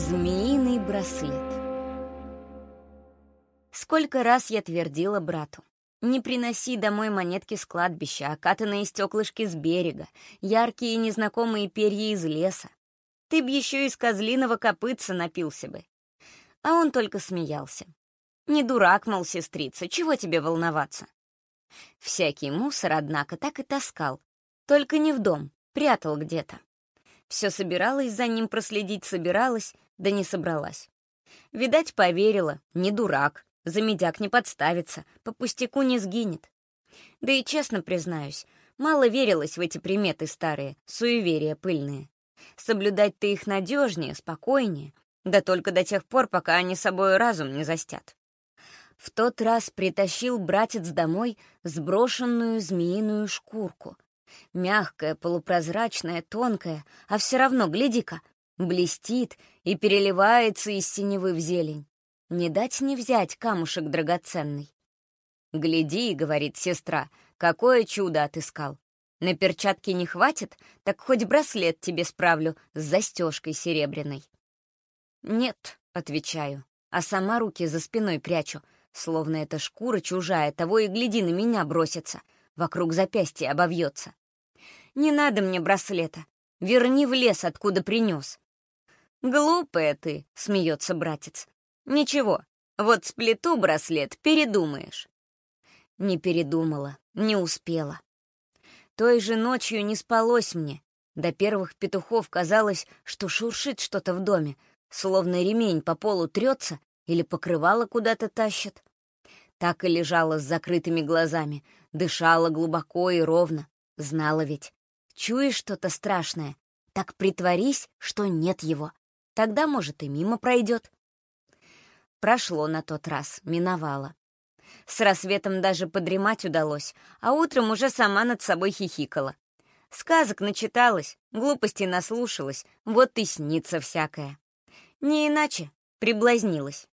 Змеиный браслет. Сколько раз я твердила брату. Не приноси домой монетки с кладбища, окатанные стеклышки с берега, яркие незнакомые перья из леса. Ты б еще из козлиного копытца напился бы. А он только смеялся. Не дурак, мол, сестрица, чего тебе волноваться? Всякий мусор, однако, так и таскал. Только не в дом, прятал где-то. Все собиралась за ним проследить, собиралась, да не собралась. Видать, поверила, не дурак, за медяк не подставится, по пустяку не сгинет. Да и честно признаюсь, мало верилось в эти приметы старые, суеверия пыльные. Соблюдать-то их надежнее, спокойнее, да только до тех пор, пока они собой разум не застят. В тот раз притащил братец домой сброшенную змеиную шкурку. Мягкая, полупрозрачная, тонкая, а все равно, гляди-ка, блестит и переливается из синевы в зелень. Не дать не взять камушек драгоценный. «Гляди», — говорит сестра, — «какое чудо отыскал. На перчатки не хватит, так хоть браслет тебе справлю с застежкой серебряной». «Нет», — отвечаю, а сама руки за спиной прячу, словно эта шкура чужая, того и гляди на меня бросится, вокруг запястья обовьется. «Не надо мне браслета, верни в лес, откуда принес». «Глупая ты», — смеется братец, Ничего, вот сплету браслет, передумаешь. Не передумала, не успела. Той же ночью не спалось мне. До первых петухов казалось, что шуршит что-то в доме, словно ремень по полу трется или покрывало куда-то тащит. Так и лежала с закрытыми глазами, дышала глубоко и ровно. Знала ведь. Чуешь что-то страшное, так притворись, что нет его. Тогда, может, и мимо пройдет. Прошло на тот раз, миновало. С рассветом даже подремать удалось, а утром уже сама над собой хихикала. Сказок начиталась, глупостей наслушалась, вот и снится всякое. Не иначе, приблазнилась.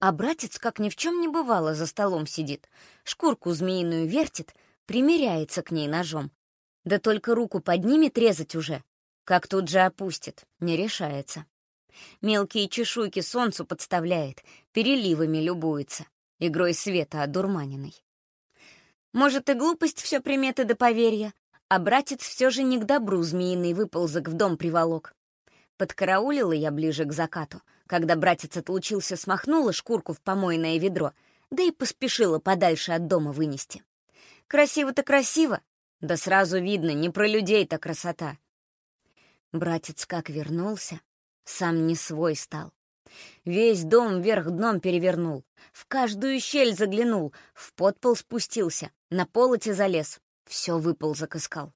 А братец, как ни в чем не бывало, за столом сидит, шкурку змеиную вертит, примеряется к ней ножом. Да только руку поднимет резать уже, как тут же опустит, не решается. Мелкие чешуйки солнцу подставляет, переливами любуется, игрой света одурманенной. Может, и глупость все приметы до поверья, а братец все же не к добру змеиный выползок в дом приволок. Подкараулила я ближе к закату, когда братец отлучился, смахнула шкурку в помойное ведро, да и поспешила подальше от дома вынести. Красиво-то красиво, да сразу видно, не про людей-то красота. Братец как вернулся, сам не свой стал. Весь дом вверх дном перевернул, в каждую щель заглянул, в подпол спустился, на полоте залез, все выползок искал.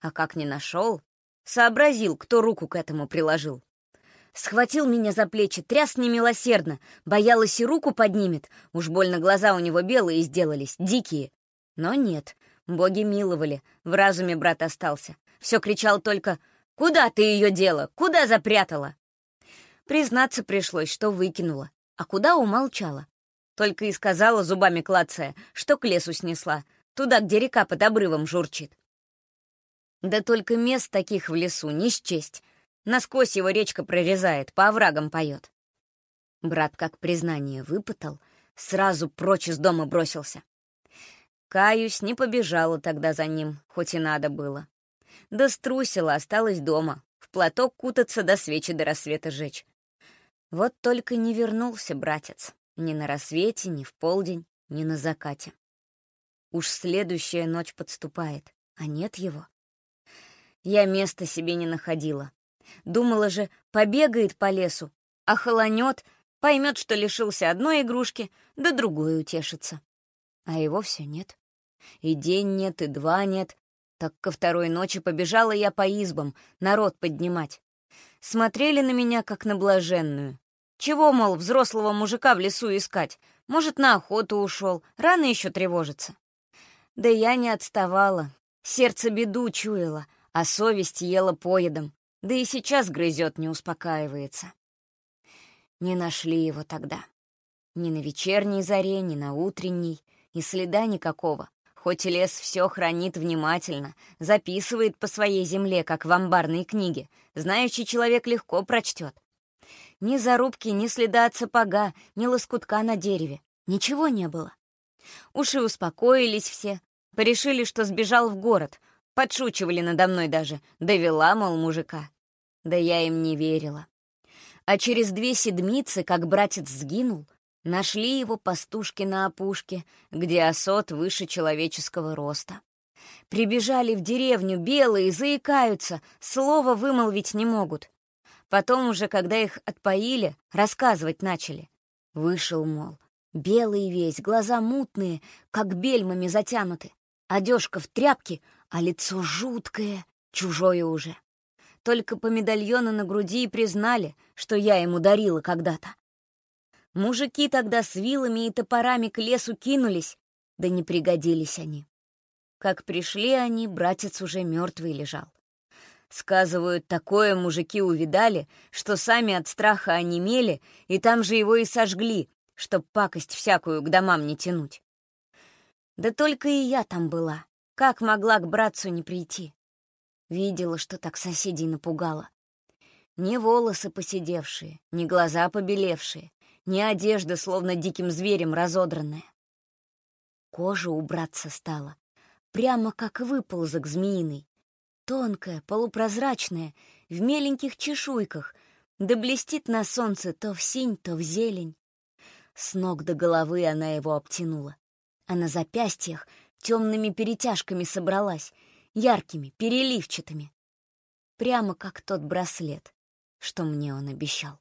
А как не нашел, сообразил, кто руку к этому приложил. Схватил меня за плечи, тряс немилосердно, боялась и руку поднимет, уж больно глаза у него белые сделались, дикие. Но нет, боги миловали, в разуме брат остался. Все кричал только Куда ты ее дела? Куда запрятала?» Признаться пришлось, что выкинула, а куда умолчала. Только и сказала, зубами клацая, что к лесу снесла, туда, где река под обрывом журчит. Да только мест таких в лесу не счесть. Насквозь его речка прорезает, по оврагам поет. Брат, как признание выпытал, сразу прочь из дома бросился. Каюсь, не побежала тогда за ним, хоть и надо было. Да струсила, осталась дома, в платок кутаться до свечи до рассвета жечь. Вот только не вернулся братец. Ни на рассвете, ни в полдень, ни на закате. Уж следующая ночь подступает, а нет его. Я места себе не находила. Думала же, побегает по лесу, охолонет, поймет, что лишился одной игрушки, да другой утешится. А его все нет. И день нет, и два нет, так ко второй ночи побежала я по избам, народ поднимать. Смотрели на меня, как на блаженную. Чего, мол, взрослого мужика в лесу искать? Может, на охоту ушел, рано еще тревожиться. Да я не отставала, сердце беду чуяло, а совесть ела поедом, да и сейчас грызет, не успокаивается. Не нашли его тогда. Ни на вечерней заре, ни на утренней, и следа никакого Хоть лес все хранит внимательно, записывает по своей земле, как в амбарной книге, знающий человек легко прочтет. Ни зарубки, ни следа от сапога, ни лоскутка на дереве. Ничего не было. Уши успокоились все, порешили, что сбежал в город, подшучивали надо мной даже, довела, мол, мужика. Да я им не верила. А через две седмицы, как братец сгинул, Нашли его пастушки на опушке, где осот выше человеческого роста. Прибежали в деревню, белые, заикаются, слова вымолвить не могут. Потом уже, когда их отпоили, рассказывать начали. Вышел, мол, белый весь, глаза мутные, как бельмами затянуты, одежка в тряпке, а лицо жуткое, чужое уже. Только по медальону на груди и признали, что я ему дарила когда-то. Мужики тогда с вилами и топорами к лесу кинулись, да не пригодились они. Как пришли они, братец уже мертвый лежал. Сказывают, такое мужики увидали, что сами от страха онемели, и там же его и сожгли, чтоб пакость всякую к домам не тянуть. Да только и я там была. Как могла к братцу не прийти? Видела, что так соседей напугало. Ни волосы поседевшие, ни глаза побелевшие, ни одежда, словно диким зверем разодранная. Кожа убраться стала, прямо как выползок змеиный. Тонкая, полупрозрачная, в меленьких чешуйках, да блестит на солнце то в синь, то в зелень. С ног до головы она его обтянула, а на запястьях темными перетяжками собралась, яркими, переливчатыми. Прямо как тот браслет, что мне он обещал.